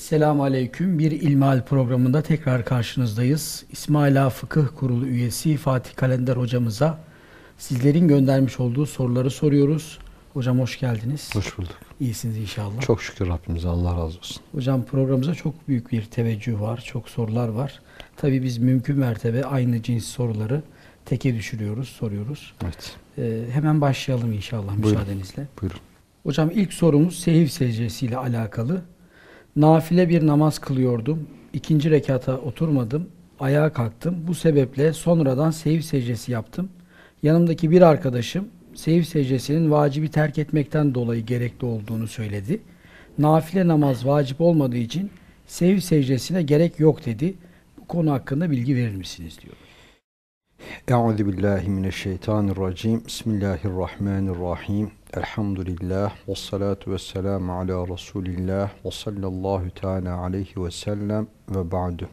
Selamun Aleyküm. Bir İlmihal programında tekrar karşınızdayız. İsmaila Fıkıh Kurulu üyesi Fatih Kalender hocamıza sizlerin göndermiş olduğu soruları soruyoruz. Hocam hoş geldiniz. Hoş bulduk. İyisiniz inşallah. Çok şükür Rabbimize Allah razı olsun. Hocam programımıza çok büyük bir teveccüh var. Çok sorular var. Tabii biz mümkün mertebe aynı cins soruları teke düşürüyoruz, soruyoruz. Evet. Ee, hemen başlayalım inşallah Buyurun. müsaadenizle. Buyurun. Hocam ilk sorumuz sehiv secdesiyle alakalı. Nafile bir namaz kılıyordum. İkinci rekata oturmadım. Ayağa kalktım. Bu sebeple sonradan sehiv secdesi yaptım. Yanımdaki bir arkadaşım sehiv secdesinin vacibi terk etmekten dolayı gerekli olduğunu söyledi. Nafile namaz vacip olmadığı için sehiv secdesine gerek yok dedi. Bu konu hakkında bilgi verir misiniz diyor. Euzu billahi. Bismillahirrahmanirrahim. Elhamdülillah ve salatu vesselam ala Resulillah ve sallallahu teala aleyhi ve sellem ve ba'du.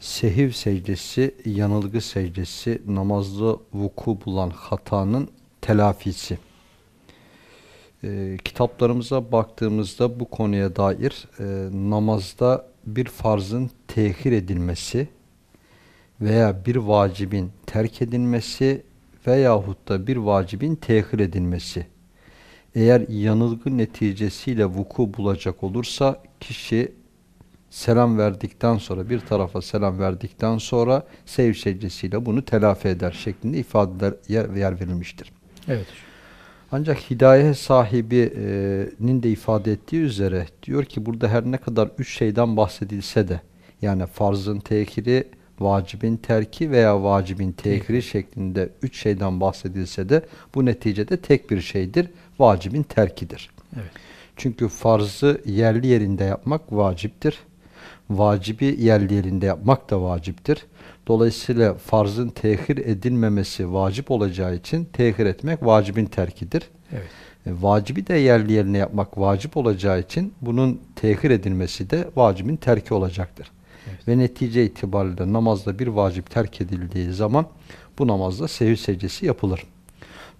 Sehiv secdesi, yanılgı secdesi, namazda vuku bulan hatanın telafisi. Ee, kitaplarımıza baktığımızda bu konuya dair e, namazda bir farzın tehir edilmesi veya bir vacibin terk edilmesi veyahut da bir vacibin tehir edilmesi. Eğer yanılgı neticesiyle vuku bulacak olursa kişi selam verdikten sonra bir tarafa selam verdikten sonra sev secdesiyle bunu telafi eder şeklinde ifadeler yer, yer verilmiştir. Evet. Ancak hidayet sahibinin de ifade ettiği üzere diyor ki burada her ne kadar üç şeyden bahsedilse de yani farzın tehiri, vacibin terki veya vacibin tehiri şeklinde üç şeyden bahsedilse de bu neticede tek bir şeydir. Vacibin terkidir. Evet. Çünkü farzı yerli yerinde yapmak vaciptir. Vacibi yerli yerinde yapmak da vaciptir. Dolayısıyla farzın tehir edilmemesi vacip olacağı için tehir etmek vacibin terkidir. Evet. E, vacibi de yerli yerine yapmak vacip olacağı için bunun tehir edilmesi de vacibin terki olacaktır. Evet. Ve netice itibariyle namazda bir vacip terk edildiği zaman bu namazda sehiv secdesi yapılır.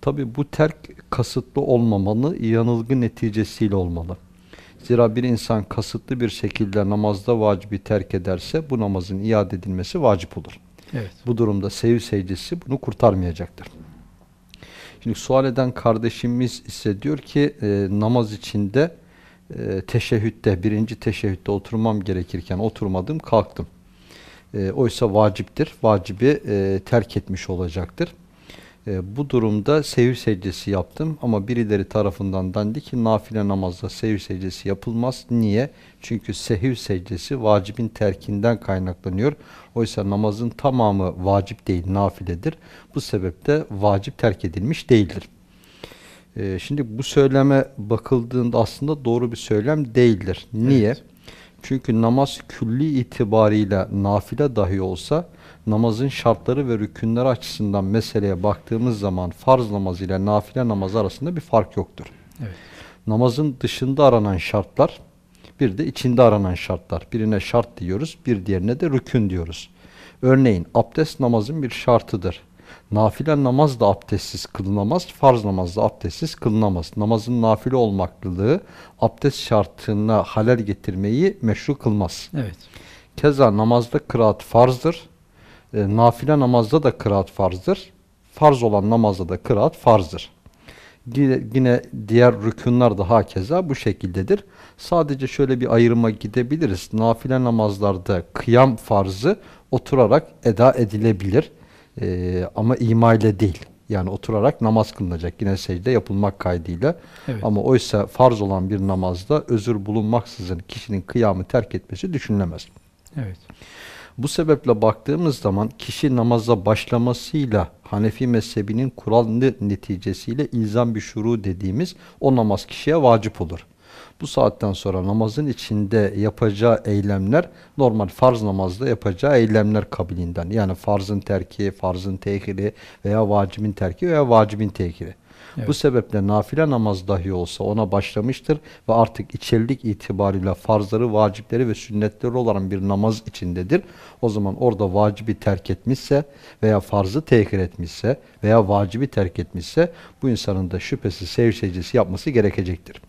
Tabi bu terk kasıtlı olmamalı, yanılgı neticesiyle olmalı. Zira bir insan kasıtlı bir şekilde namazda vacibi terk ederse bu namazın iade edilmesi vacip olur. Evet. Bu durumda sehiv secdesi bunu kurtarmayacaktır. Şimdi sual eden kardeşimiz ise diyor ki e, namaz içinde e, teşehhütte, birinci teşehhütte oturmam gerekirken oturmadım, kalktım. E, oysa vaciptir. Vacibi e, terk etmiş olacaktır. E, bu durumda sehiv secdesi yaptım ama birileri tarafından dendi ki nafile namazda sehiv secdesi yapılmaz. Niye? Çünkü sehiv secdesi vacibin terkinden kaynaklanıyor. Oysa namazın tamamı vacip değil, nafiledir. Bu sebeple vacip terk edilmiş değildir. E, şimdi bu söyleme bakıldığında aslında doğru bir söylem değildir. Niye? Evet. Çünkü namaz külli itibariyle nafile dahi olsa namazın şartları ve rükünleri açısından meseleye baktığımız zaman farz namaz ile nafile namaz arasında bir fark yoktur. Evet. Namazın dışında aranan şartlar bir de içinde aranan şartlar. Birine şart diyoruz, bir diğerine de rükün diyoruz. Örneğin abdest namazın bir şartıdır. Nafile namaz da abdestsiz kılınamaz, farz namaz da abdestsiz kılınamaz. Namazın nafile olmaklılığı abdest şartına halel getirmeyi meşru kılmaz. Evet. Keza namazda kıraat farzdır. E, nafile namazda da kıraat farzdır. Farz olan namazda da kıraat farzdır. Yine, diğer rükunlar da hakeza bu şekildedir. Sadece şöyle bir ayrıma gidebiliriz. Nafile namazlarda kıyam farzı oturarak eda edilebilir. E, ama ima ile değil. Yani oturarak namaz kılınacak. Yine secde yapılmak kaydıyla. Evet. Ama oysa farz olan bir namazda özür bulunmaksızın kişinin kıyamı terk etmesi düşünülemez. Evet. Bu sebeple baktığımız zaman kişi namaza başlamasıyla Hanefi mezhebinin kurallı neticesiyle ilzam bir şuru dediğimiz o namaz kişiye vacip olur. Bu saatten sonra namazın içinde yapacağı eylemler normal farz namazda yapacağı eylemler kabilinden. Yani farzın terki, farzın tehiri veya vacibin terki veya vacibin tehiri. Evet. Bu sebeple nafile namaz dahi olsa ona başlamıştır ve artık içerilik itibariyle farzları, vacipleri ve sünnetleri olan bir namaz içindedir. O zaman orada vacibi terk etmişse veya farzı tehir etmişse veya vacibi terk etmişse bu insanın da şüphesiz sev secdesi yapması gerekecektir.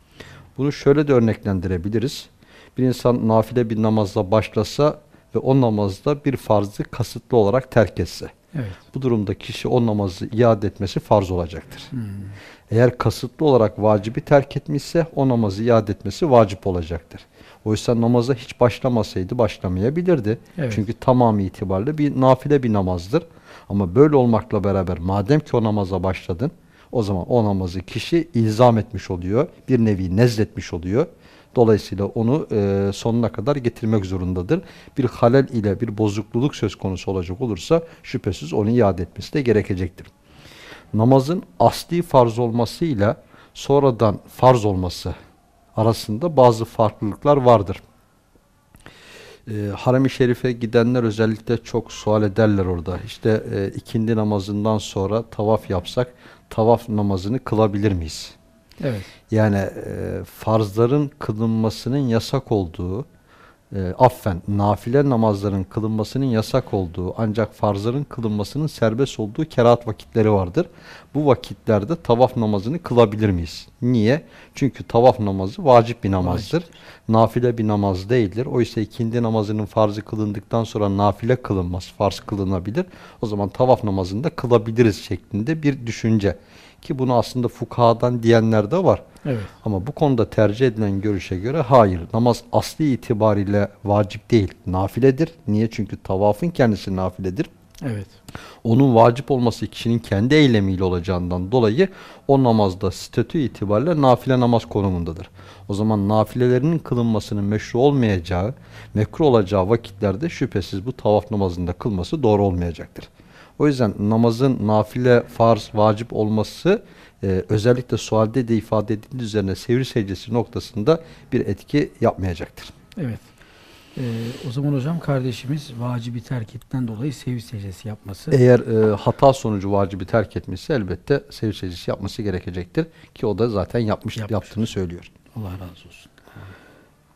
Bunu şöyle de örneklendirebiliriz. Bir insan nafile bir namazla başlasa ve o namazda bir farzı kasıtlı olarak terk etse. Evet. Bu durumda kişi o namazı iade etmesi farz olacaktır. Hmm. Eğer kasıtlı olarak vacibi terk etmişse o namazı iade etmesi vacip olacaktır. Oysa namaza hiç başlamasaydı başlamayabilirdi. Evet. Çünkü tamamı itibariyle bir nafile bir namazdır. Ama böyle olmakla beraber madem ki o namaza başladın o zaman o namazı kişi ilzam etmiş oluyor. Bir nevi nezletmiş oluyor. Dolayısıyla onu e, sonuna kadar getirmek zorundadır. Bir halel ile bir bozukluluk söz konusu olacak olursa şüphesiz onu iade etmesi de gerekecektir. Namazın asli farz olmasıyla sonradan farz olması arasında bazı farklılıklar vardır. E, Harem-i Şerif'e gidenler özellikle çok sual ederler orada. İşte e, ikindi namazından sonra tavaf yapsak tavaf namazını kılabilir miyiz? Evet. Yani e, farzların kılınmasının yasak olduğu, e, affen nafile namazların kılınmasının yasak olduğu ancak farzların kılınmasının serbest olduğu kerahat vakitleri vardır. Bu vakitlerde tavaf namazını kılabilir miyiz? Niye? Çünkü tavaf namazı vacip bir namazdır. Nafile bir namaz değildir. Oysa ikindi namazının farzı kılındıktan sonra nafile kılınmaz, farz kılınabilir. O zaman tavaf namazını da kılabiliriz şeklinde bir düşünce. Ki bunu aslında fukahadan diyenler de var. Evet. Ama bu konuda tercih edilen görüşe göre hayır. Namaz asli itibariyle vacip değil, nafiledir. Niye? Çünkü tavafın kendisi nafiledir. Evet. Onun vacip olması kişinin kendi eylemiyle olacağından dolayı o namazda statü itibariyle nafile namaz konumundadır. O zaman nafilelerinin kılınmasının meşru olmayacağı, mekruh olacağı vakitlerde şüphesiz bu tavaf namazında kılması doğru olmayacaktır. O yüzden namazın nafile, farz, vacip olması e, özellikle sualde de ifade edildiği üzerine sevri secdesi noktasında bir etki yapmayacaktır. Evet. Ee, o zaman hocam kardeşimiz vacibi terk ettiğinden dolayı sevi secdesi yapması. Eğer e, hata sonucu vacibi terk etmişse elbette sevri secdesi yapması gerekecektir. Ki o da zaten yapmış, Yapmış. yaptığını söylüyor. Allah razı olsun.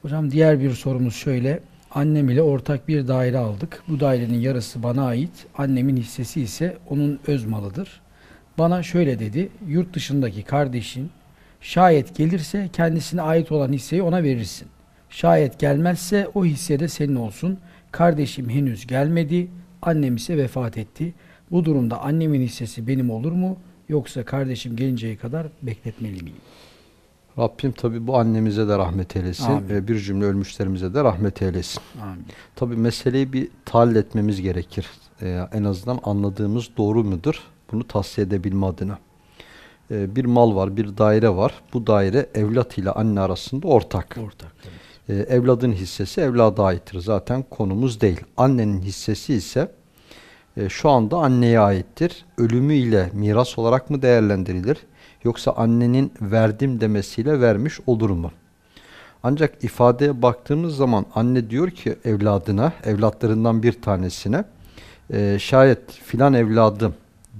Hocam diğer bir sorumuz şöyle. Annem ile ortak bir daire aldık. Bu dairenin yarısı bana ait. Annemin hissesi ise onun öz malıdır. Bana şöyle dedi. Yurt dışındaki kardeşin şayet gelirse kendisine ait olan hisseyi ona verirsin. Şayet gelmezse o hisse de senin olsun. Kardeşim henüz gelmedi. Annem ise vefat etti. Bu durumda annemin hissesi benim olur mu? Yoksa kardeşim gelinceye kadar bekletmeli miyim? Rabbim tabi bu annemize de rahmet eylesin Amin. ve bir cümle ölmüşlerimize de rahmet eylesin. Amin. Tabi meseleyi bir tahlil etmemiz gerekir. Ee, en azından anladığımız doğru mudur? Bunu tahsiye edebilme adına. Ee, bir mal var, bir daire var. Bu daire evlat ile anne arasında ortak. Ortak. evet. Ee, evladın hissesi evlada aittir. Zaten konumuz değil. Annenin hissesi ise e, şu anda anneye aittir. Ölümüyle miras olarak mı değerlendirilir? Yoksa annenin verdim demesiyle vermiş olur mu? Ancak ifadeye baktığımız zaman anne diyor ki evladına, evlatlarından bir tanesine e, şayet filan evladım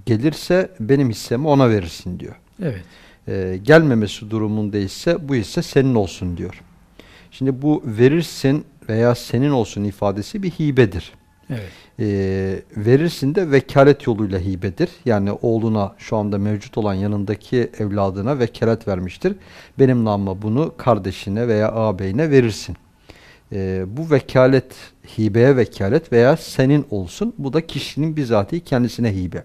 gelirse benim hissemi ona verirsin diyor. Evet. E, gelmemesi durumunda ise bu hisse senin olsun diyor. Şimdi bu verirsin veya senin olsun ifadesi bir hibedir. Evet. E, verirsin de vekalet yoluyla hibedir. Yani oğluna şu anda mevcut olan yanındaki evladına vekalet vermiştir. Benim namıma bunu kardeşine veya ağabeyine verirsin. E, bu vekalet hibeye vekalet veya senin olsun. Bu da kişinin bizatihi kendisine hibe.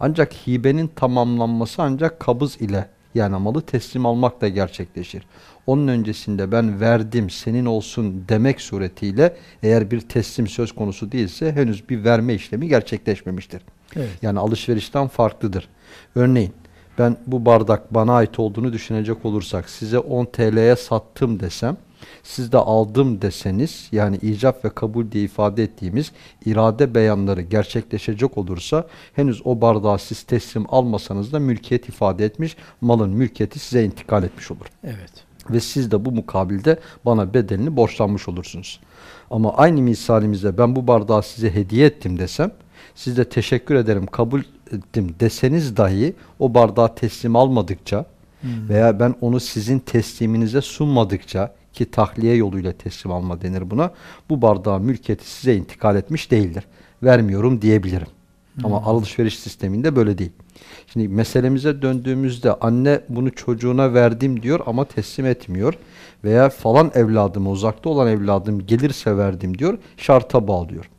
Ancak hibenin tamamlanması ancak kabız ile yani malı teslim almakla gerçekleşir. Onun öncesinde ben verdim senin olsun demek suretiyle eğer bir teslim söz konusu değilse henüz bir verme işlemi gerçekleşmemiştir. Evet. Yani alışverişten farklıdır. Örneğin ben bu bardak bana ait olduğunu düşünecek olursak size 10 TL'ye sattım desem siz de aldım deseniz yani icap ve kabul diye ifade ettiğimiz irade beyanları gerçekleşecek olursa henüz o bardağı siz teslim almasanız da mülkiyet ifade etmiş malın mülkiyeti size intikal etmiş olur. Evet. Ve siz de bu mukabilde bana bedelini borçlanmış olursunuz. Ama aynı misalimizde ben bu bardağı size hediye ettim desem, siz de teşekkür ederim kabul ettim deseniz dahi o bardağı teslim almadıkça Hmm. veya ben onu sizin tesliminize sunmadıkça ki tahliye yoluyla teslim alma denir buna, bu bardağın mülkiyeti size intikal etmiş değildir. Vermiyorum diyebilirim. Ama alışveriş sisteminde böyle değil. Şimdi meselemize döndüğümüzde anne bunu çocuğuna verdim diyor ama teslim etmiyor. Veya falan evladım, uzakta olan evladım gelirse verdim diyor, şarta bağlıyor.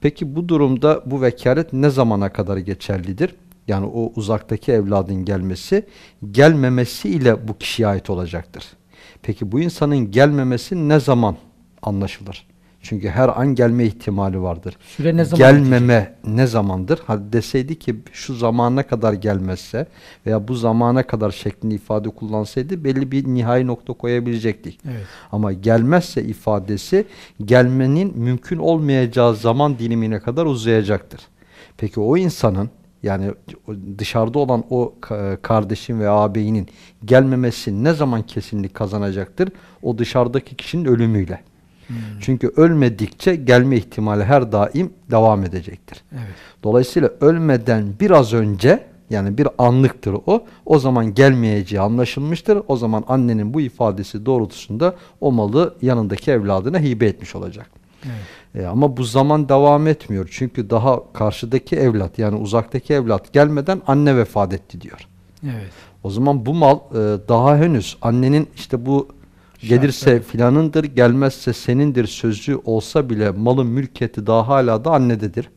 Peki bu durumda bu vekalet ne zamana kadar geçerlidir? Yani o uzaktaki evladın gelmesi, gelmemesi ile bu kişiye ait olacaktır. Peki bu insanın gelmemesi ne zaman anlaşılır? Çünkü her an gelme ihtimali vardır. Süre ne zaman Gelmeme ne zamandır? Hadi deseydi ki şu zamana kadar gelmezse veya bu zamana kadar şeklinde ifade kullansaydı belli bir nihai nokta koyabilecektik. Evet. Ama gelmezse ifadesi gelmenin mümkün olmayacağı zaman dilimine kadar uzayacaktır. Peki o insanın yani dışarıda olan o ka- kardeşin ve ağabeyinin gelmemesi ne zaman kesinlik kazanacaktır? O dışarıdaki kişinin ölümüyle. Çünkü ölmedikçe gelme ihtimali her daim devam edecektir. Evet. Dolayısıyla ölmeden biraz önce yani bir anlıktır o. O zaman gelmeyeceği anlaşılmıştır. O zaman annenin bu ifadesi doğrultusunda o malı yanındaki evladına hibe etmiş olacak. Evet. E, ama bu zaman devam etmiyor. Çünkü daha karşıdaki evlat yani uzaktaki evlat gelmeden anne vefat etti diyor. Evet. O zaman bu mal e, daha henüz annenin işte bu gelirse filanındır gelmezse senindir sözü olsa bile malın mülkiyeti daha hala da annededir.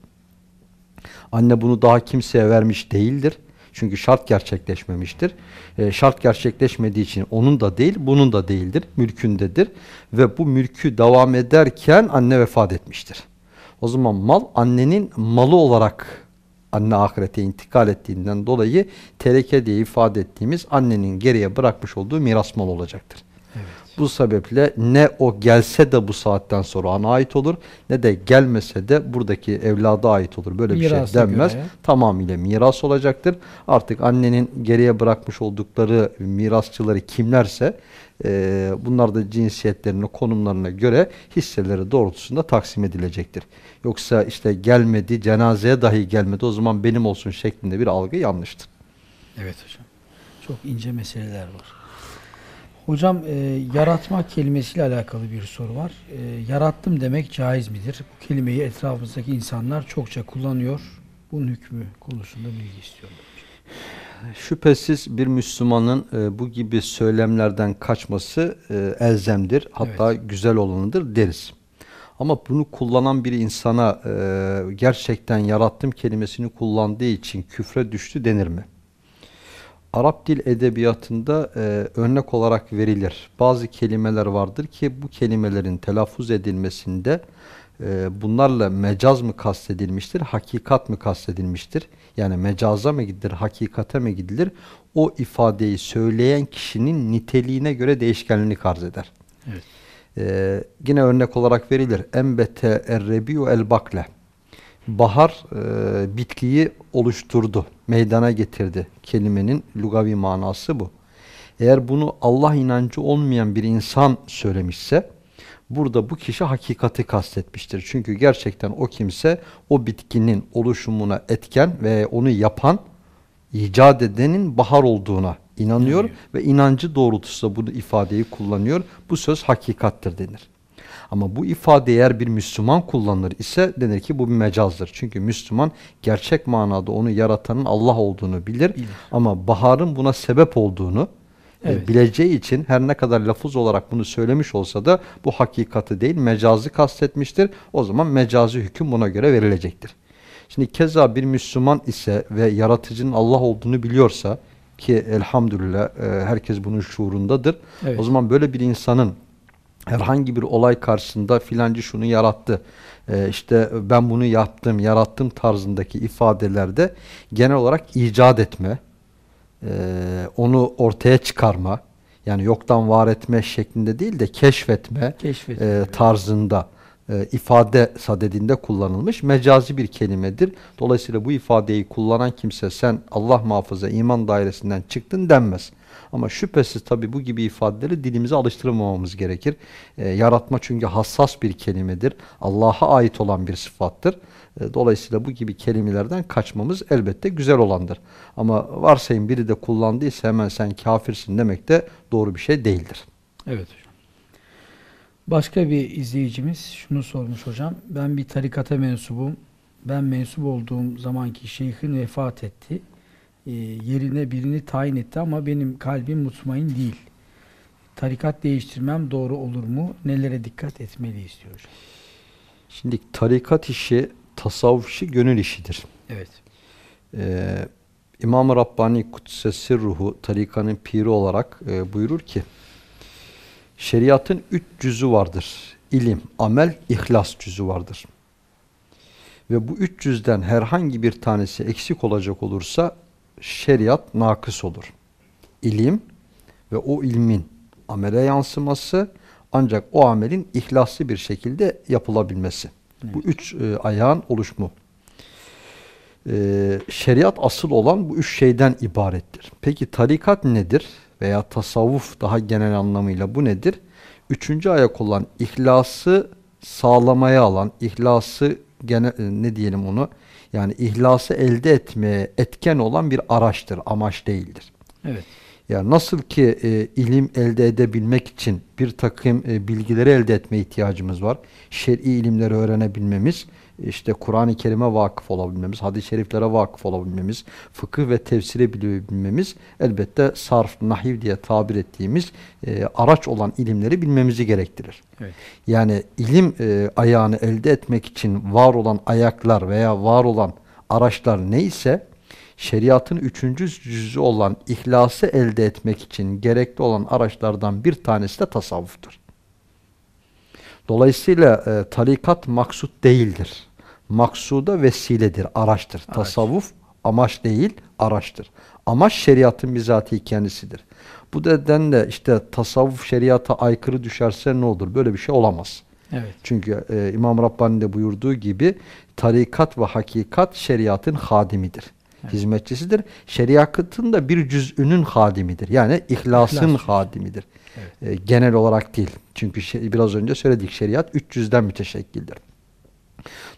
Anne bunu daha kimseye vermiş değildir. Çünkü şart gerçekleşmemiştir. E, şart gerçekleşmediği için onun da değil, bunun da değildir. Mülkündedir. Ve bu mülkü devam ederken anne vefat etmiştir. O zaman mal annenin malı olarak anne ahirete intikal ettiğinden dolayı tereke diye ifade ettiğimiz annenin geriye bırakmış olduğu miras mal olacaktır. Evet. Bu sebeple ne o gelse de bu saatten sonra ana ait olur ne de gelmese de buradaki evlada ait olur. Böyle bir Mirasa şey denmez. göre. Tamamıyla miras olacaktır. Artık annenin geriye bırakmış oldukları mirasçıları kimlerse e, bunlar da cinsiyetlerine, konumlarına göre hisseleri doğrultusunda taksim edilecektir. Yoksa işte gelmedi, cenazeye dahi gelmedi o zaman benim olsun şeklinde bir algı yanlıştır. Evet hocam. Çok ince meseleler var. Hocam e, yaratma kelimesiyle alakalı bir soru var. E, yarattım demek caiz midir? Bu kelimeyi etrafımızdaki insanlar çokça kullanıyor. Bunun hükmü konusunda bilgi istiyorum. Şüphesiz bir Müslümanın e, bu gibi söylemlerden kaçması e, elzemdir. Hatta güzel olanıdır deriz. Ama bunu kullanan bir insana e, gerçekten yarattım kelimesini kullandığı için küfre düştü denir mi? Arap dil edebiyatında e, örnek olarak verilir. Bazı kelimeler vardır ki bu kelimelerin telaffuz edilmesinde e, bunlarla mecaz mı kastedilmiştir, hakikat mı kastedilmiştir? Yani mecaza mı gidilir, hakikate mi gidilir? O ifadeyi söyleyen kişinin niteliğine göre değişkenliğini arz eder. Evet. Ee, yine örnek olarak verilir. Embete errebiu el bakle. Bahar e, bitkiyi oluşturdu, meydana getirdi. Kelimenin lugavi manası bu. Eğer bunu Allah inancı olmayan bir insan söylemişse, burada bu kişi hakikati kastetmiştir. Çünkü gerçekten o kimse o bitkinin oluşumuna etken ve onu yapan, icat edenin bahar olduğuna inanıyor ve inancı doğrultusunda bunu ifadeyi kullanıyor. Bu söz hakikattir denir. Ama bu ifade eğer bir Müslüman kullanılır ise denir ki bu bir mecazdır. Çünkü Müslüman gerçek manada onu yaratanın Allah olduğunu bilir. Bilir. Ama baharın buna sebep olduğunu e, Evet. bileceği için her ne kadar lafız olarak bunu söylemiş olsa da bu hakikati değil mecazı kastetmiştir. O zaman mecazi hüküm buna göre verilecektir. Şimdi keza bir Müslüman ise ve yaratıcının Allah olduğunu biliyorsa ki elhamdülillah e, herkes bunun şuurundadır. Evet. O zaman böyle bir insanın herhangi bir olay karşısında filancı şunu yarattı, e, işte ben bunu yaptım, yarattım tarzındaki ifadelerde genel olarak icat etme, e, onu ortaya çıkarma, yani yoktan var etme şeklinde değil de keşfetme Keşfet. e, tarzında e, ifade sadedinde kullanılmış mecazi bir kelimedir. Dolayısıyla bu ifadeyi kullanan kimse sen Allah muhafaza iman dairesinden çıktın denmez. Ama şüphesiz tabi bu gibi ifadeleri dilimize alıştırmamamız gerekir. E, yaratma çünkü hassas bir kelimedir. Allah'a ait olan bir sıfattır. E, dolayısıyla bu gibi kelimelerden kaçmamız elbette güzel olandır. Ama varsayın biri de kullandıysa hemen sen kafirsin demek de doğru bir şey değildir. Evet hocam. Başka bir izleyicimiz şunu sormuş hocam. Ben bir tarikata mensubum. ben mensup olduğum zamanki şeyhin vefat etti. Ee, yerine birini tayin etti ama benim kalbim mutmain değil. Tarikat değiştirmem doğru olur mu? Nelere dikkat etmeliyiz diyor hocam. Şimdi tarikat işi, tasavvuf işi gönül işidir. Evet. Ee, İmam-ı Rabbani Kudsesi Ruhu tarikanın piri olarak e, buyurur ki şeriatın üç cüzü vardır. İlim, amel, ihlas cüzü vardır. Ve bu üç cüzden herhangi bir tanesi eksik olacak olursa şeriat nakıs olur. İlim ve o ilmin amele yansıması ancak o amelin ihlaslı bir şekilde yapılabilmesi. Evet. Bu üç e, ayağın oluşumu. Ee, şeriat asıl olan bu üç şeyden ibarettir. Peki tarikat nedir? Veya tasavvuf daha genel anlamıyla bu nedir? Üçüncü ayak olan ihlası sağlamaya alan, ihlası gene, e, ne diyelim onu? Yani ihlası elde etmeye etken olan bir araçtır, amaç değildir. Evet. Yani nasıl ki e, ilim elde edebilmek için bir takım e, bilgileri elde etme ihtiyacımız var. Şer'i ilimleri öğrenebilmemiz, işte Kur'an-ı Kerim'e vakıf olabilmemiz, hadis-i şeriflere vakıf olabilmemiz, fıkıh ve tefsiri bilebilmemiz elbette sarf, nahiv diye tabir ettiğimiz e, araç olan ilimleri bilmemizi gerektirir. Evet. Yani ilim e, ayağını elde etmek için var olan ayaklar veya var olan araçlar neyse şeriatın üçüncü cüzü olan ihlası elde etmek için gerekli olan araçlardan bir tanesi de tasavvuftur. Dolayısıyla e, tarikat maksut değildir. Maksuda vesiledir, araçtır. Araç. Tasavvuf amaç değil, araçtır. Amaç şeriatın bizatihi kendisidir. Bu nedenle işte tasavvuf şeriata aykırı düşerse ne olur? Böyle bir şey olamaz. Evet. Çünkü e, İmam Rabbani de buyurduğu gibi tarikat ve hakikat şeriatın hadimidir. Evet. Hizmetçisidir. Şeriatın da bir cüz'ünün hadimidir. Yani ihlasın İhlas hadimidir. Evet. E, genel olarak değil. Çünkü şey, biraz önce söyledik şeriat 300'den müteşekkildir.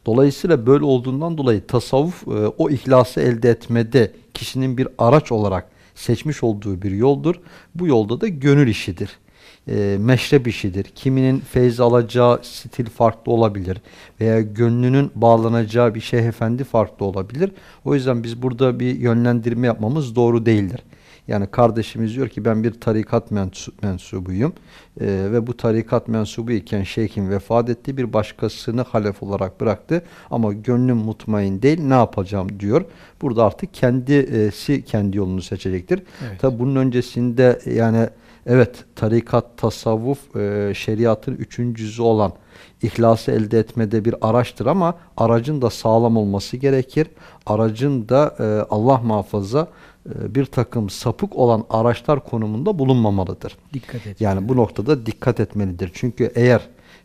Dolayısıyla böyle olduğundan dolayı tasavvuf e, o ihlası elde etmede kişinin bir araç olarak seçmiş olduğu bir yoldur. Bu yolda da gönül işidir. E, meşrep işidir. Kiminin feyz alacağı stil farklı olabilir. Veya gönlünün bağlanacağı bir şeyh efendi farklı olabilir. O yüzden biz burada bir yönlendirme yapmamız doğru değildir. Yani kardeşimiz diyor ki ben bir tarikat mensu- mensubuyum Ee, ve bu tarikat mensubu iken şeyhim vefat etti bir başkasını halef olarak bıraktı ama gönlüm mutmain değil ne yapacağım diyor. Burada artık kendisi kendi yolunu seçecektir. Evet. Tabi bunun öncesinde yani evet tarikat, tasavvuf, e, şeriatın üçüncüsü olan ihlası elde etmede bir araçtır ama aracın da sağlam olması gerekir. Aracın da e, Allah muhafaza e, bir takım sapık olan araçlar konumunda bulunmamalıdır. Dikkat et. Yani bu noktada dikkat etmelidir. Çünkü eğer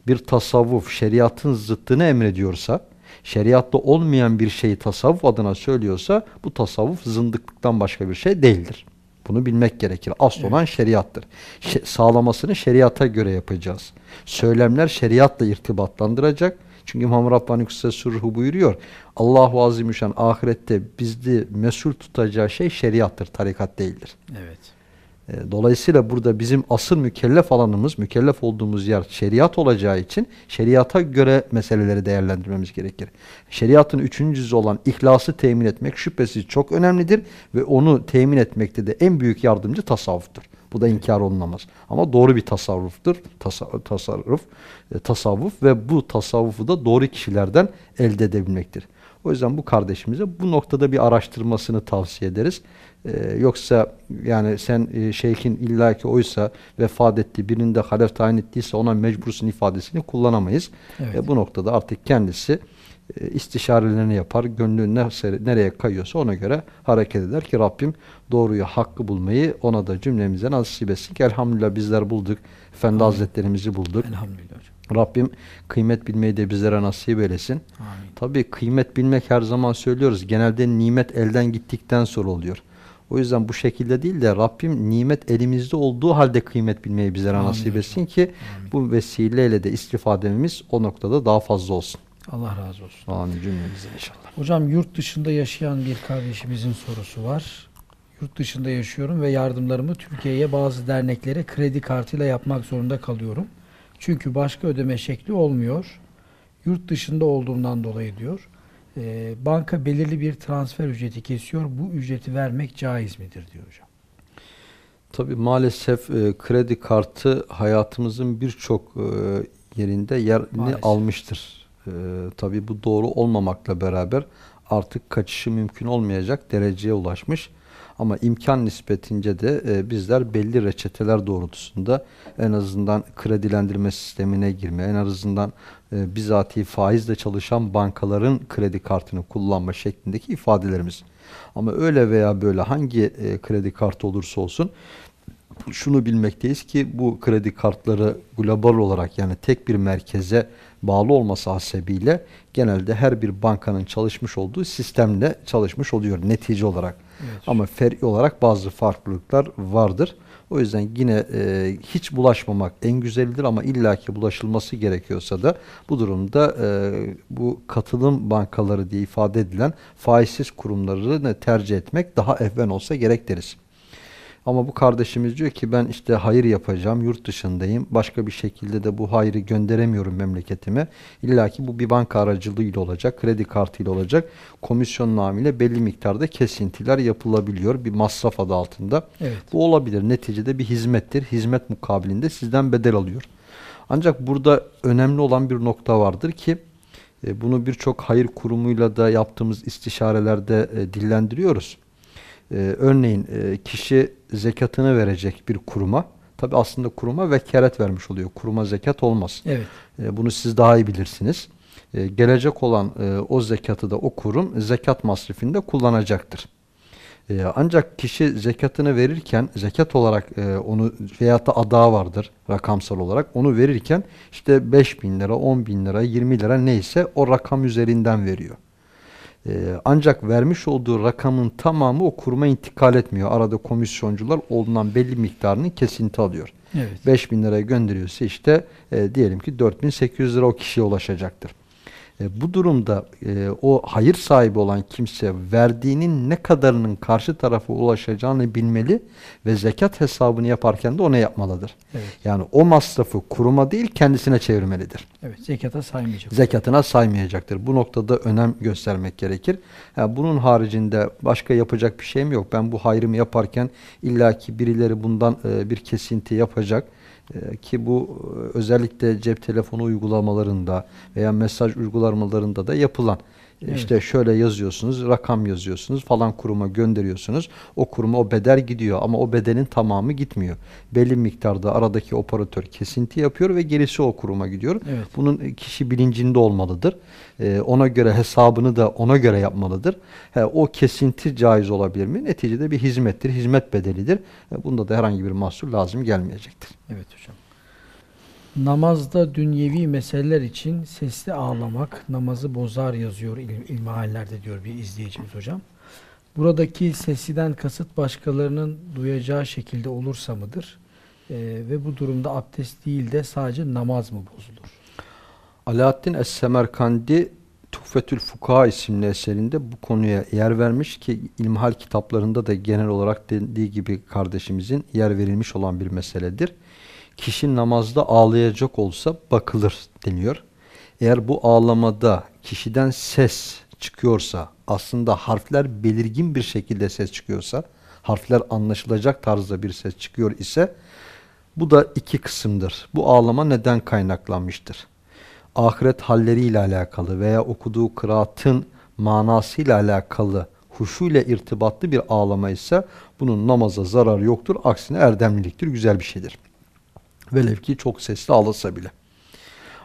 bir tasavvuf şeriatın zıttını emrediyorsa, şeriatta olmayan bir şeyi tasavvuf adına söylüyorsa bu tasavvuf zındıklıktan başka bir şey değildir. Bunu bilmek gerekir. Asıl olan şeriattır. Şe- sağlamasını şeriata göre yapacağız. Söylemler şeriatla irtibatlandıracak. Çünkü İmam Rabbani Kutsesi Ruhu buyuruyor. Allahu Azimüşşan ahirette bizi mesul tutacağı şey şeriattır, tarikat değildir. Evet. E, Dolayısıyla burada bizim asıl mükellef alanımız, mükellef olduğumuz yer şeriat olacağı için şeriata göre meseleleri değerlendirmemiz gerekir. Şeriatın üçüncüsü olan ihlası temin etmek şüphesiz çok önemlidir ve onu temin etmekte de en büyük yardımcı tasavvuftur. Bu da inkar olunamaz. Ama doğru bir tasarruftur. Tasa- tasarruf, e, tasavvuf ve bu tasavvufu da doğru kişilerden elde edebilmektir. O yüzden bu kardeşimize bu noktada bir araştırmasını tavsiye ederiz. Ee, yoksa yani sen e, şeyhin illaki oysa vefat etti birinde halef tayin ettiyse ona mecbursun ifadesini kullanamayız. Evet. E, bu noktada artık kendisi istişarelerini yapar. Gönlü nereye, kayıyorsa ona göre hareket eder ki Rabbim doğruyu hakkı bulmayı ona da cümlemize nasip etsin ki elhamdülillah bizler bulduk. Efendi Amin. Hazretlerimizi bulduk. Elhamdülillah hocam. Rabbim kıymet bilmeyi de bizlere nasip eylesin. Amin. Tabii kıymet bilmek her zaman söylüyoruz. Genelde nimet elden gittikten sonra oluyor. O yüzden bu şekilde değil de Rabbim nimet elimizde olduğu halde kıymet bilmeyi bizlere Amin nasip etsin ki Amin. bu vesileyle de istifademiz o noktada daha fazla olsun. Allah razı olsun. Amin cümlemize inşallah. Hocam yurt dışında yaşayan bir kardeşimizin sorusu var. Yurt dışında yaşıyorum ve yardımlarımı Türkiye'ye bazı derneklere kredi kartıyla yapmak zorunda kalıyorum. Çünkü başka ödeme şekli olmuyor. Yurt dışında olduğumdan dolayı diyor. Ee, banka belirli bir transfer ücreti kesiyor. Bu ücreti vermek caiz midir diyor hocam. Tabii maalesef e, kredi kartı hayatımızın birçok e, yerinde yerini Maalesef. almıştır. E, tabii bu doğru olmamakla beraber artık kaçışı mümkün olmayacak dereceye ulaşmış. Ama imkan nispetince de e, bizler belli reçeteler doğrultusunda en azından kredilendirme sistemine girme, en azından e, bizatihi faizle çalışan bankaların kredi kartını kullanma şeklindeki ifadelerimiz. Ama öyle veya böyle hangi e, kredi kartı olursa olsun şunu bilmekteyiz ki bu kredi kartları global olarak yani tek bir merkeze bağlı olması hasebiyle genelde her bir bankanın çalışmış olduğu sistemle çalışmış oluyor netice olarak. Evet. Ama fer'i olarak bazı farklılıklar vardır. O yüzden yine e, hiç bulaşmamak en güzelidir ama illaki bulaşılması gerekiyorsa da bu durumda e, bu katılım bankaları diye ifade edilen faizsiz kurumlarını tercih etmek daha evven olsa gerek deriz. Ama bu kardeşimiz diyor ki ben işte hayır yapacağım, yurt dışındayım. Başka bir şekilde de bu hayrı gönderemiyorum memleketime. İlla ki bu bir banka aracılığıyla olacak, kredi kartıyla olacak. Komisyon namıyla belli miktarda kesintiler yapılabiliyor bir masraf adı altında. Evet. Bu olabilir. Neticede bir hizmettir. Hizmet mukabilinde sizden bedel alıyor. Ancak burada önemli olan bir nokta vardır ki e, bunu birçok hayır kurumuyla da yaptığımız istişarelerde e, dillendiriyoruz. Ee, örneğin e, kişi zekatını verecek bir kuruma. Tabi aslında kuruma vekalet vermiş oluyor. Kuruma zekat olmaz. Evet. E, bunu siz daha iyi bilirsiniz. E, gelecek olan e, o zekatı da o kurum zekat masrifinde kullanacaktır. E, ancak kişi zekatını verirken zekat olarak e, onu veyahut da ada vardır rakamsal olarak onu verirken işte 5 bin lira, 10 bin lira, 20 lira neyse o rakam üzerinden veriyor. Ee, ancak vermiş olduğu rakamın tamamı o kuruma intikal etmiyor. Arada komisyoncular olunan belli miktarını kesinti alıyor. Evet. 5 bin liraya gönderiyorsa işte e, diyelim ki 4800 lira o kişiye ulaşacaktır. E, bu durumda e, o hayır sahibi olan kimse verdiğinin ne kadarının karşı tarafa ulaşacağını bilmeli ve zekat hesabını yaparken de ona yapmalıdır. Evet. Yani o masrafı kuruma değil kendisine çevirmelidir Evet. Zekata saymayacak. zekatına saymayacaktır. Bu noktada önem göstermek gerekir. Ha, bunun haricinde başka yapacak bir şeyim yok. Ben bu hayrımı yaparken illaki birileri bundan e, bir kesinti yapacak. E, ki bu e, özellikle cep telefonu uygulamalarında veya mesaj uygulamalarında da yapılan. Evet. İşte şöyle yazıyorsunuz, rakam yazıyorsunuz, falan kuruma gönderiyorsunuz. O kuruma o bedel gidiyor ama o bedelin tamamı gitmiyor. Belli miktarda aradaki operatör kesinti yapıyor ve gerisi o kuruma gidiyor. Evet. Bunun kişi bilincinde olmalıdır. Ee, ona göre hesabını da ona göre yapmalıdır. He, o kesinti caiz olabilir mi? Neticede bir hizmettir, hizmet bedelidir. Bunda da herhangi bir mahsur lazım gelmeyecektir. Evet hocam. Namazda dünyevi meseleler için sesli ağlamak namazı bozar yazıyor il, ilmihallerde diyor bir izleyicimiz hocam. Buradaki sesliden kasıt başkalarının duyacağı şekilde olursa mıdır? Ee, ve bu durumda abdest değil de sadece namaz mı bozulur? Alaaddin Es-Semerkandi Tuhfetül Fukaha isimli eserinde bu konuya yer vermiş ki ilmihal kitaplarında da genel olarak dediği gibi kardeşimizin yer verilmiş olan bir meseledir. Kişi namazda ağlayacak olsa bakılır deniyor. Eğer bu ağlamada kişiden ses çıkıyorsa, aslında harfler belirgin bir şekilde ses çıkıyorsa, harfler anlaşılacak tarzda bir ses çıkıyor ise bu da iki kısımdır. Bu ağlama neden kaynaklanmıştır? Ahiret halleriyle alakalı veya okuduğu kıraatın manasıyla alakalı huşu ile irtibatlı bir ağlama ise bunun namaza zarar yoktur. Aksine erdemliliktir, güzel bir şeydir. Velev ki çok sesli ağlasa bile.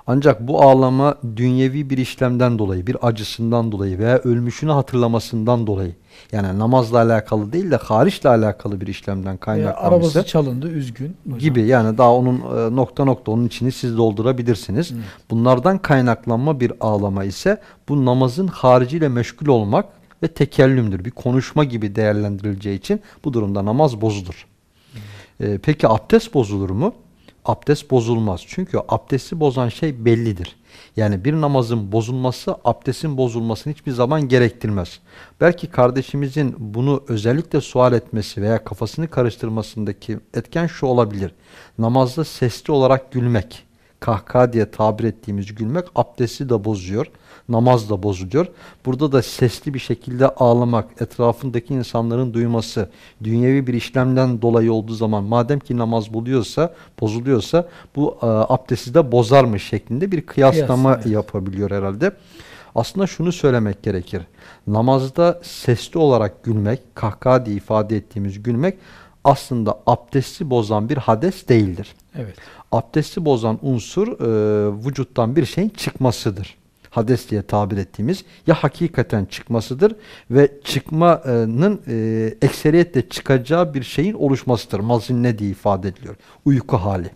Ancak bu ağlama dünyevi bir işlemden dolayı, bir acısından dolayı veya ölmüşünü hatırlamasından dolayı yani namazla alakalı değil de hariçle alakalı bir işlemden kaynaklanmışsa arabası çalındı üzgün. hocam. gibi yani daha onun e, nokta nokta onun içini siz doldurabilirsiniz. Evet. Bunlardan kaynaklanma bir ağlama ise bu namazın hariciyle meşgul olmak ve tekellümdür. Bir konuşma gibi değerlendirileceği için bu durumda namaz bozulur. E, peki abdest bozulur mu? Abdest bozulmaz. Çünkü abdesti bozan şey bellidir. Yani bir namazın bozulması abdestin bozulmasını hiçbir zaman gerektirmez. Belki kardeşimizin bunu özellikle sual etmesi veya kafasını karıştırmasındaki etken şu olabilir. Namazda sesli olarak gülmek, kahkaha diye tabir ettiğimiz gülmek abdesti de bozuyor. Namaz da bozuluyor. Burada da sesli bir şekilde ağlamak, etrafındaki insanların duyması, dünyevi bir işlemden dolayı olduğu zaman madem ki namaz buluyorsa, bozuluyorsa bu e, abdesti de bozarmış şeklinde bir kıyaslama Kıyas, evet. yapabiliyor herhalde. Aslında şunu söylemek gerekir. Namazda sesli olarak gülmek, kahkaha diye ifade ettiğimiz gülmek aslında abdesti bozan bir hades değildir. Evet. Abdesti bozan unsur e, vücuttan bir şeyin çıkmasıdır. Hades diye tabir ettiğimiz ya hakikaten çıkmasıdır ve çıkmanın e, ekseriyetle çıkacağı bir şeyin oluşmasıdır. Mazinne diye ifade ediliyor. Uyku hali.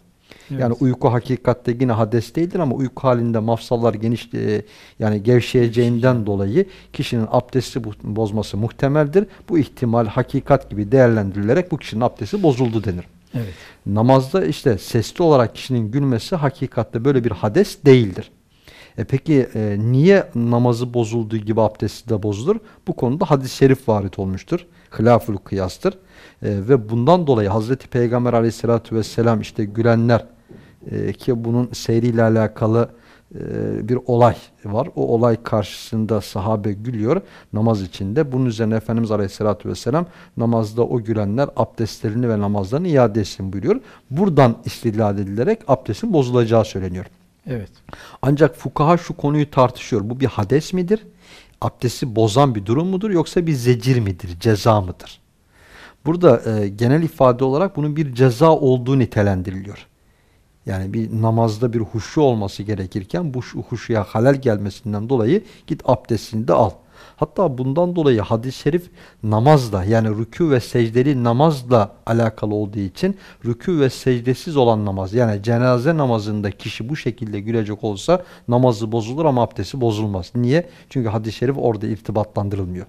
Evet. Yani uyku hakikatte yine hades değildir ama uyku halinde mafsallar geniş e, yani gevşeyeceğinden dolayı kişinin abdesti bozması muhtemeldir. Bu ihtimal hakikat gibi değerlendirilerek bu kişinin abdesti bozuldu denir. Evet. Namazda işte sesli olarak kişinin gülmesi hakikatte böyle bir hades değildir. E peki e, niye namazı bozulduğu gibi abdesti de bozulur? Bu konuda hadis-i şerif varit olmuştur. Hilaful kıyastır. E, ve bundan dolayı Hazreti Peygamber aleyhissalatü vesselam işte gülenler e, ki bunun seyriyle alakalı e, bir olay var. O olay karşısında sahabe gülüyor namaz içinde. Bunun üzerine Efendimiz Aleyhisselatü Vesselam namazda o gülenler abdestlerini ve namazlarını iade etsin buyuruyor. Buradan istidlal edilerek abdestin bozulacağı söyleniyor. Evet. Ancak fukaha şu konuyu tartışıyor. Bu bir hades midir? Abdesti bozan bir durum mudur? Yoksa bir zecir midir? Ceza mıdır? Burada e, genel ifade olarak bunun bir ceza olduğu nitelendiriliyor. Yani bir namazda bir huşu olması gerekirken bu şu- huşuya halel gelmesinden dolayı git abdestini de al. Hatta bundan dolayı hadis-i şerif namazla yani rükû ve secdeli namazla alakalı olduğu için rükû ve secdesiz olan namaz yani cenaze namazında kişi bu şekilde gülecek olsa namazı bozulur ama abdesti bozulmaz. Niye? Çünkü hadis-i şerif orada irtibatlandırılmıyor.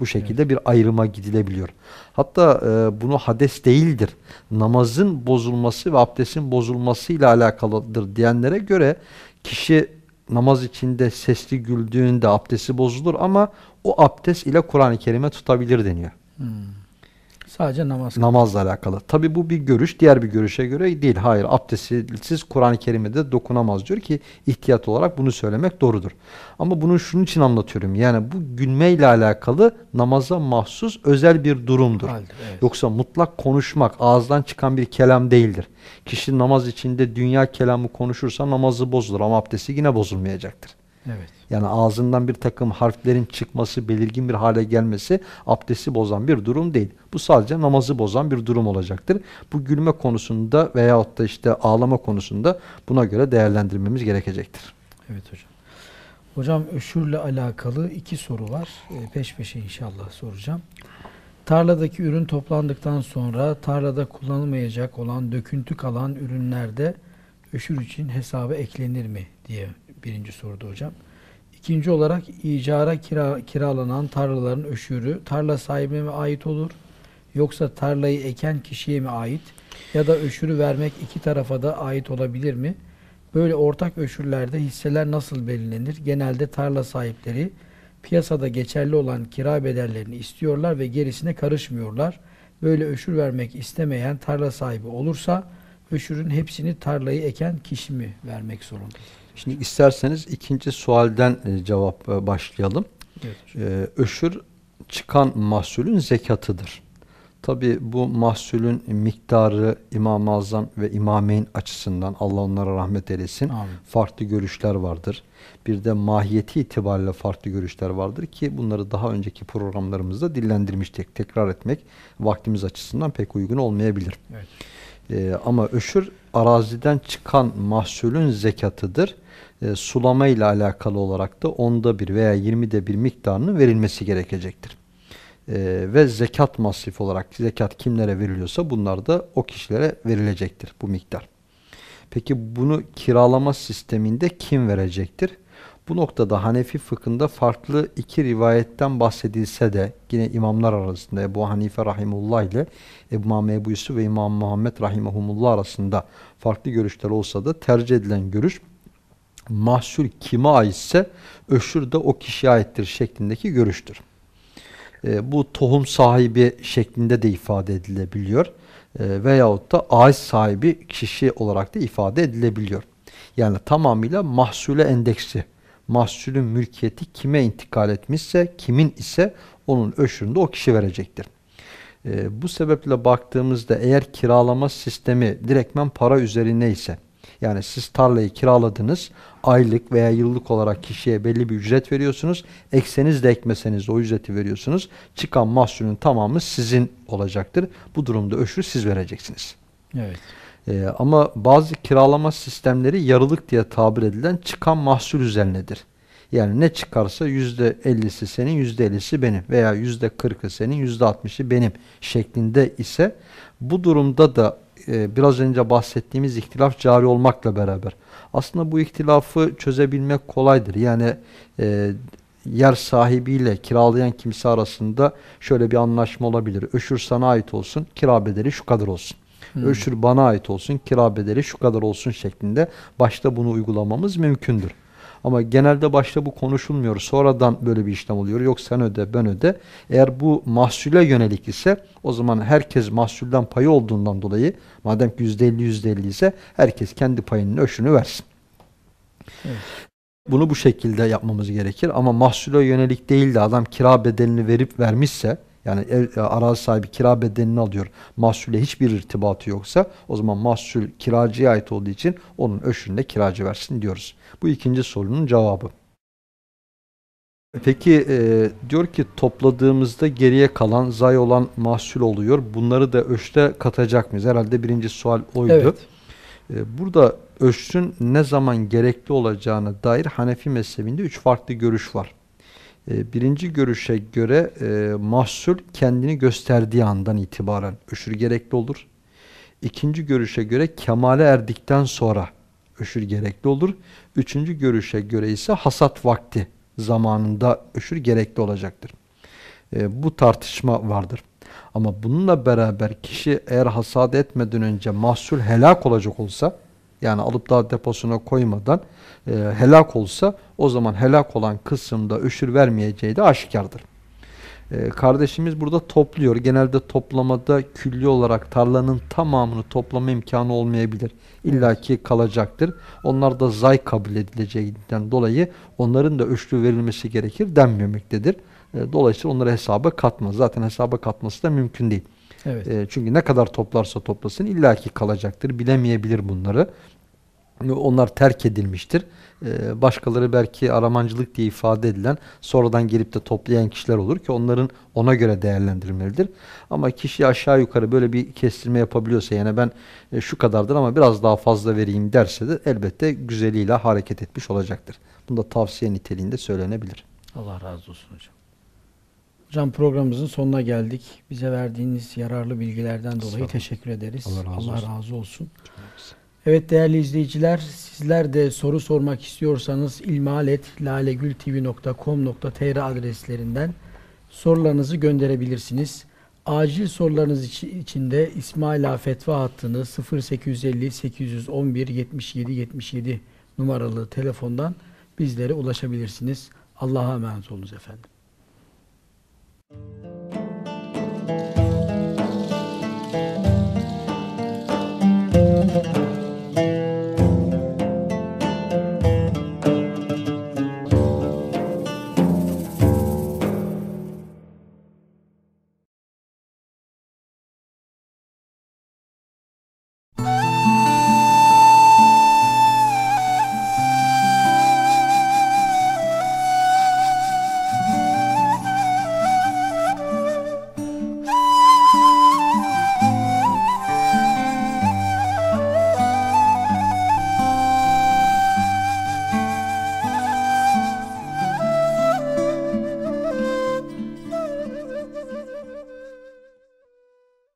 Bu şekilde bir ayrıma gidilebiliyor. Hatta e, bunu hades değildir. Namazın bozulması ve abdestin bozulmasıyla alakalıdır diyenlere göre kişi namaz içinde sesli güldüğünde abdesti bozulur ama o abdest ile Kur'an-ı Kerim'e tutabilir deniyor. Sadece namaz. Namazla alakalı. Tabi bu bir görüş. Diğer bir görüşe göre değil. Hayır abdestsiz Kur'an-ı Kerim'e de dokunamaz diyor ki ihtiyat olarak bunu söylemek doğrudur. Ama bunu şunun için anlatıyorum. Yani bu gülmeyle alakalı namaza mahsus özel bir durumdur. Haldir, evet. Yoksa mutlak konuşmak ağızdan çıkan bir kelam değildir. Kişi namaz içinde dünya kelamı konuşursa namazı bozulur ama abdesti yine bozulmayacaktır. Evet. Yani ağzından bir takım harflerin çıkması, belirgin bir hale gelmesi abdesti bozan bir durum değil. Bu sadece namazı bozan bir durum olacaktır. Bu gülme konusunda veyahut da işte ağlama konusunda buna göre değerlendirmemiz gerekecektir. Evet hocam. Hocam öşürle alakalı iki soru var. Ee, Peş peşe inşallah soracağım. Tarladaki ürün toplandıktan sonra tarlada kullanılmayacak olan döküntü kalan ürünlerde öşür için hesaba eklenir mi diye birinci soruda hocam. İkinci olarak icara kira, kiralanan tarlaların öşürü tarla sahibine mi ait olur? Yoksa tarlayı eken kişiye mi ait? Ya da öşürü vermek iki tarafa da ait olabilir mi? Böyle ortak öşürlerde hisseler nasıl belirlenir? Genelde tarla sahipleri piyasada geçerli olan kira bedellerini istiyorlar ve gerisine karışmıyorlar. Böyle öşür vermek istemeyen tarla sahibi olursa öşürün hepsini tarlayı eken kişi mi vermek zorunda? Şimdi isterseniz ikinci sualden e, cevap e, başlayalım. Evet. Ee, öşür çıkan mahsulün zekatıdır. Tabi bu mahsulün miktarı İmam-ı Azam ve İmameyn açısından Allah onlara rahmet eylesin Amin. farklı görüşler vardır. Bir de mahiyeti itibariyle farklı görüşler vardır ki bunları daha önceki programlarımızda dillendirmiştik. Tekrar etmek vaktimiz açısından pek uygun olmayabilir. Evet. Ee, ama öşür araziden çıkan mahsulün zekatıdır. Ee, sulama ile alakalı olarak da onda bir veya yirmide bir miktarının verilmesi gerekecektir. Ee, ve zekat masrif olarak zekat kimlere veriliyorsa bunlar da o kişilere verilecektir bu miktar. Peki bunu kiralama sisteminde kim verecektir? Bu noktada Hanefi fıkhında farklı iki rivayetten bahsedilse de yine imamlar arasında Ebu Hanife Rahimullah ile İmam Ebu Yusuf ve İmam Muhammed Rahimahumullah arasında farklı görüşler olsa da tercih edilen görüş mahsul kime aitse öşür de o kişiye aittir şeklindeki görüştür. E, bu tohum sahibi şeklinde de ifade edilebiliyor. E, veyahut da ağaç sahibi kişi olarak da ifade edilebiliyor. Yani tamamıyla mahsule endeksi. Mahsulün mülkiyeti kime intikal etmişse, kimin ise onun öşrünü de o kişi verecektir. Ee, bu sebeple baktığımızda eğer kiralama sistemi direktmen para üzerine ise yani siz tarlayı kiraladınız aylık veya yıllık olarak kişiye belli bir ücret veriyorsunuz. Ekseniz de ekmeseniz de o ücreti veriyorsunuz. Çıkan mahsulün tamamı sizin olacaktır. Bu durumda öşrü siz vereceksiniz. Evet. Ee, ama bazı kiralama sistemleri yarılık diye tabir edilen çıkan mahsul üzerinedir. Yani ne çıkarsa %50'si senin, %50'si benim veya %40'ı senin, %60'ı benim şeklinde ise bu durumda da e, biraz önce bahsettiğimiz ihtilaf cari olmakla beraber aslında bu ihtilafı çözebilmek kolaydır. Yani e, yer sahibiyle kiralayan kimse arasında şöyle bir anlaşma olabilir. Öşür sana ait olsun, kira bedeli şu kadar olsun. Hmm. Öşür bana ait olsun, kira bedeli şu kadar olsun şeklinde başta bunu uygulamamız mümkündür. Ama genelde başta bu konuşulmuyor. Sonradan böyle bir işlem oluyor. Yok sen öde ben öde. Eğer bu mahsule yönelik ise o zaman herkes mahsulden payı olduğundan dolayı madem ki %50 %50 ise herkes kendi payının öşünü versin. Evet. Bunu bu şekilde yapmamız gerekir. Ama mahsule yönelik değil de adam kira bedelini verip vermişse yani ev, e, arazi sahibi kira bedelini alıyor. Mahsule hiçbir irtibatı yoksa o zaman mahsul kiracıya ait olduğu için onun öşünü de kiracı versin diyoruz. Bu ikinci sorunun cevabı. Peki e, diyor ki topladığımızda geriye kalan zay olan mahsul oluyor. Bunları da öşte katacak mıyız? Herhalde birinci sual oydu. Evet. E, Burada ölçün ne zaman gerekli olacağına dair Hanefi mezhebinde üç farklı görüş var. E, Birinci görüşe göre e, mahsul kendini gösterdiği andan itibaren öşür gerekli olur. İkinci görüşe göre kemale erdikten sonra öşür gerekli olur. Üçüncü görüşe göre ise hasat vakti zamanında öşür gerekli olacaktır. E, bu tartışma vardır. Ama bununla beraber kişi eğer hasat etmeden önce mahsul helak olacak olsa yani alıp daha deposuna koymadan e, helak olsa o zaman helak olan kısımda öşür vermeyeceği de aşikardır. E, kardeşimiz burada topluyor. Genelde toplamada külli olarak tarlanın tamamını toplama imkanı olmayabilir. İlla ki kalacaktır. Onlar da zay kabul edileceğinden dolayı onların da öşrü verilmesi gerekir denmemektedir. E, dolayısıyla onları hesaba katmaz. Zaten hesaba katması da mümkün değil. Evet. E, çünkü ne kadar toplarsa toplasın illaki kalacaktır. Bilemeyebilir bunları. Onlar terk edilmiştir. E, başkaları belki aramancılık diye ifade edilen sonradan gelip de toplayan kişiler olur ki onların ona göre değerlendirilmelidir. Ama kişi aşağı yukarı böyle bir kestirme yapabiliyorsa yani ben e, şu kadardır ama biraz daha fazla vereyim derse de elbette güzeliyle hareket etmiş olacaktır. Bunu da tavsiye niteliğinde söylenebilir. Allah razı olsun hocam. Hocam programımızın sonuna geldik. Bize verdiğiniz yararlı bilgilerden dolayı teşekkür ederiz. Allah razı olsun. razı olsun. Evet değerli izleyiciler, sizler de soru sormak istiyorsanız ilmalet.lalegültv.com.tr adreslerinden sorularınızı gönderebilirsiniz. Acil sorularınız içi- için de İsmaila Fetva hattını 0850 811 77 77 numaralı telefondan bizlere ulaşabilirsiniz. Allah'a emanet olunuz efendim.